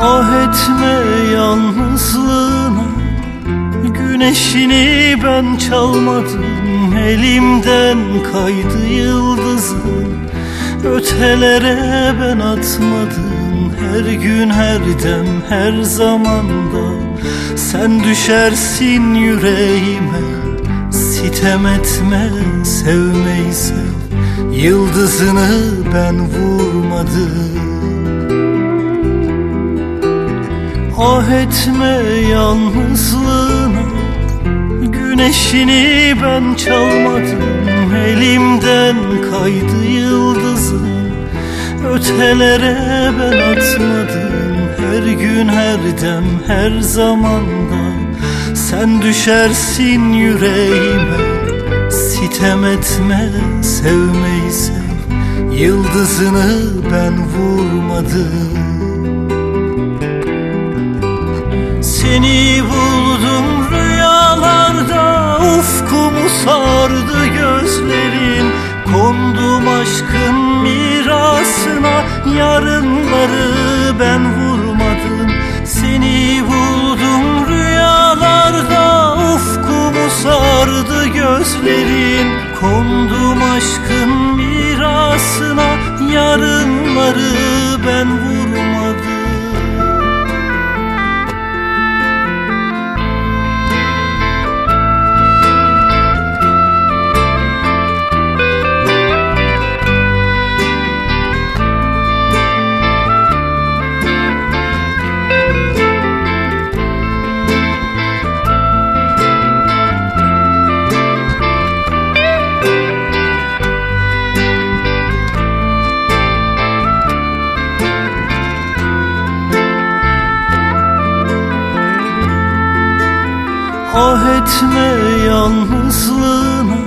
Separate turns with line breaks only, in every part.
Ah etme yalnızlığına Güneşini ben çalmadım. Elimden kaydı yıldızın Ötelere ben atmadım. Her gün her dem her zamanda Sen düşersin yüreğime. Sitem etme sevmeyi sev Yıldızını ben vurmadım Ah etme yalnızlığına Güneşini ben çalmadım Elimden kaydı yıldızın Ötelere ben atmadım Her gün her dem her zamanda. Sen düşersin yüreğime Sitem etme sevmeyi sev. Yıldızını ben vurmadım Seni buldum rüyalarda Ufkumu sardı gözlerin. Kondum aşkın mirasına Yarınları ben vurmadım. Seni buldum rüyalarda Ufkumu sardı gözlerin. Kondum aşkın mirasına Yarınları ben vurmadım Ah etme yalnızlığına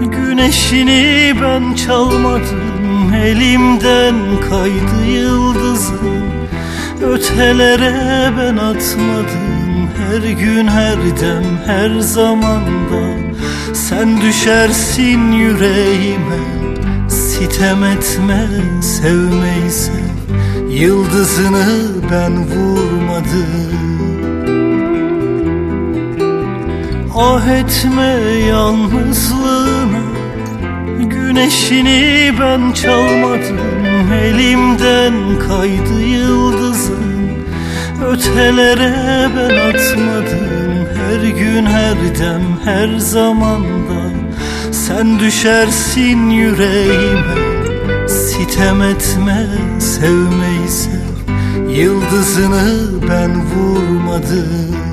Güneşini ben çalmadım. Elimden kaydı yıldızın Ötelere ben atmadım. Her gün her dem her zamanda Sen düşersin yüreğime. Sitem etme sevmeyi sev Yıldızını ben vurmadım Ah etme yalnızlığına Güneşini ben çalmadım. Elimden kaydı yıldızın Ötelere ben atmadım. Her gün her dem her zamanda Sen düşersin yüreğime. Sitem etme sevmeyi sev Yıldızını ben vurmadım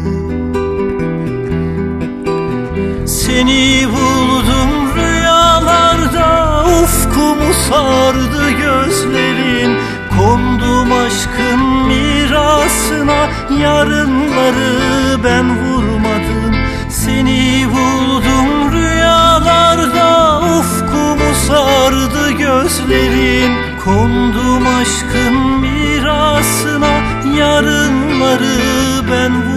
Seni buldum rüyalarda Ufkumu sardı gözlerin. Kondum aşkın mirasına Yarınları ben vurmadım. Seni buldum rüyalarda Ufkumu sardı gözlerin. Kondum aşkın mirasına Yarınları ben vurmadım.